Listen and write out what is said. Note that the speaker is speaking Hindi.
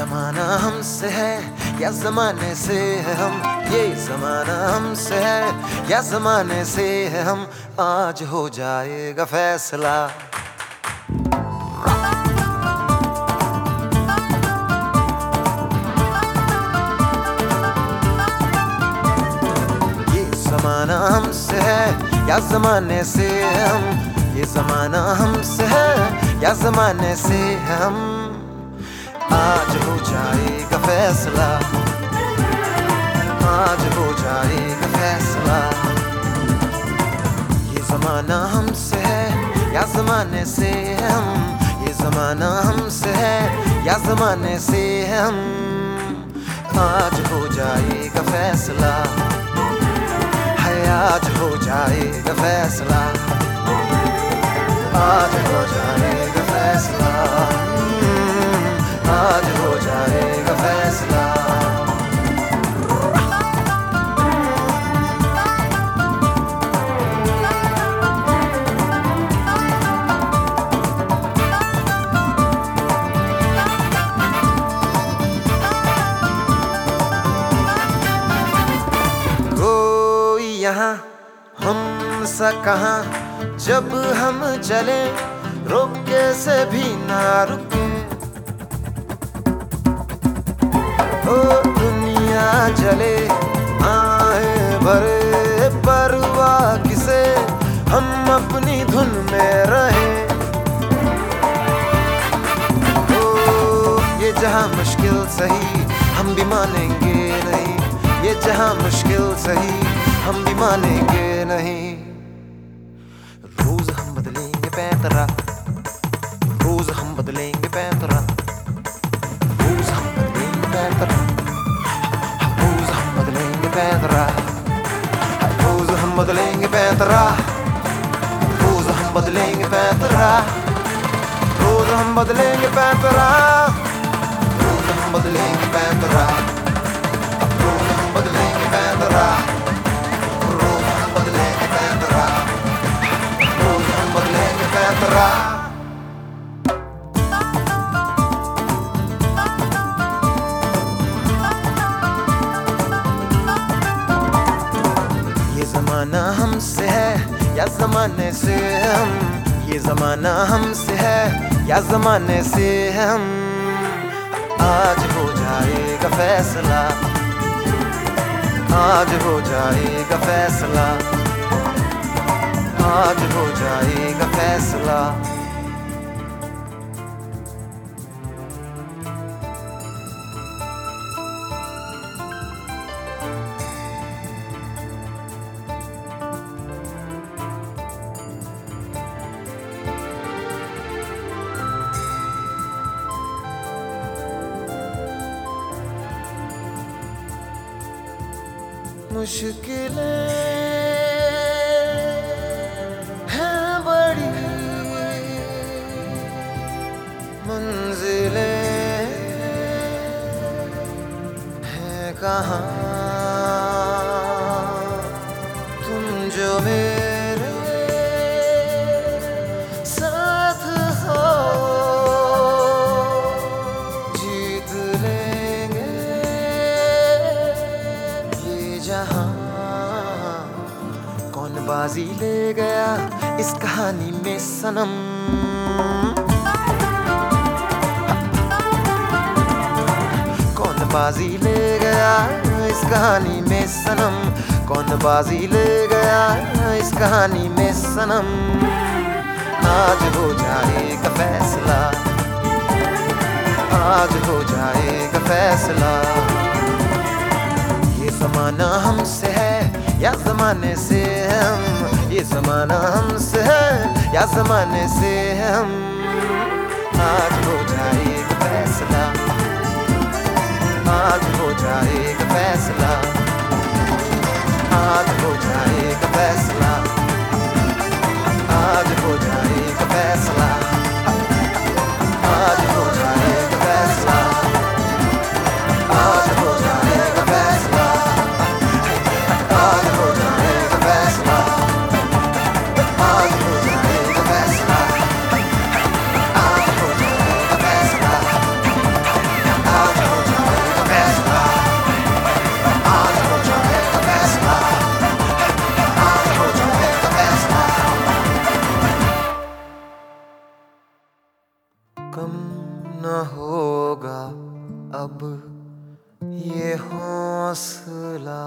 जमाना हमसे है, या जमाने से है हम, ये जमाना हमसे है, या जमाने से है हम, आज हो जाएगा फैसला। ये जमाना हमसे है, या जमाने से है हम, ये जमाना हमसे है, या जमाने से है हम। आज हो जाएगा फैसला। आज हो जाएगा फैसला। ये जमाना हमसे है, या जमाने से है हम? ये जमाना हमसे है, या जमाने से है हम? आज हो जाएगा फैसला। है, आज हो जाएगा फैसला। आज हो जाएगा फैसला। सा कहा, जब हम चले, रोके से भी ना रुके। ओ दुनिया चले आए भरे परवा किसे, हम अपनी धुन में रहे। ओ, ये जहाँ मुश्किल सही, हम भी मानेंगे नहीं। ये जहाँ मुश्किल सही, हम भी मानेंगे नहीं। पैतरा रोज हम बदलेंगे पैतरा रोज हम बदलेंगे पैतरा रोज हम बदलेंगे पैतरा रोज हम बदलेंगे पैतरा रोज हम बदलेंगे पैतरा रोज हम बदलेंगे पैतरा रोज हम बदलेंगे पैतरा रोज हम बदलेंगे पैतरा जमाना हमसे है, या जमाने से हम, ये जमाना हमसे है, या जमाने से हम। आज हो जाएगा फैसला, आज हो जाएगा फैसला, आज हो जाएगा फैसला। मुश्किलें हैं बड़ी मंजिलें हैं कहाँ बाजी ले गया इस कहानी में सनम। कौन बाजी ले गया इस कहानी में सनम? कौन बाजी ले गया इस कहानी में सनम? आज हो जाएगा फैसला। आज हो जाएगा फैसला। ये जमाना हमसे है या जमाने से हम, ये जमाना हमसे है। या जमाने से हम, आज हो जाएगा फैसला। आज हो जाएगा फैसला। आज हो जाएगा फैसला। आज हो जाएगा फैसला। आज हो जाएगा फैसला। आज हो जाएगा फैसला। आज कम न होगा अब ये हौसला।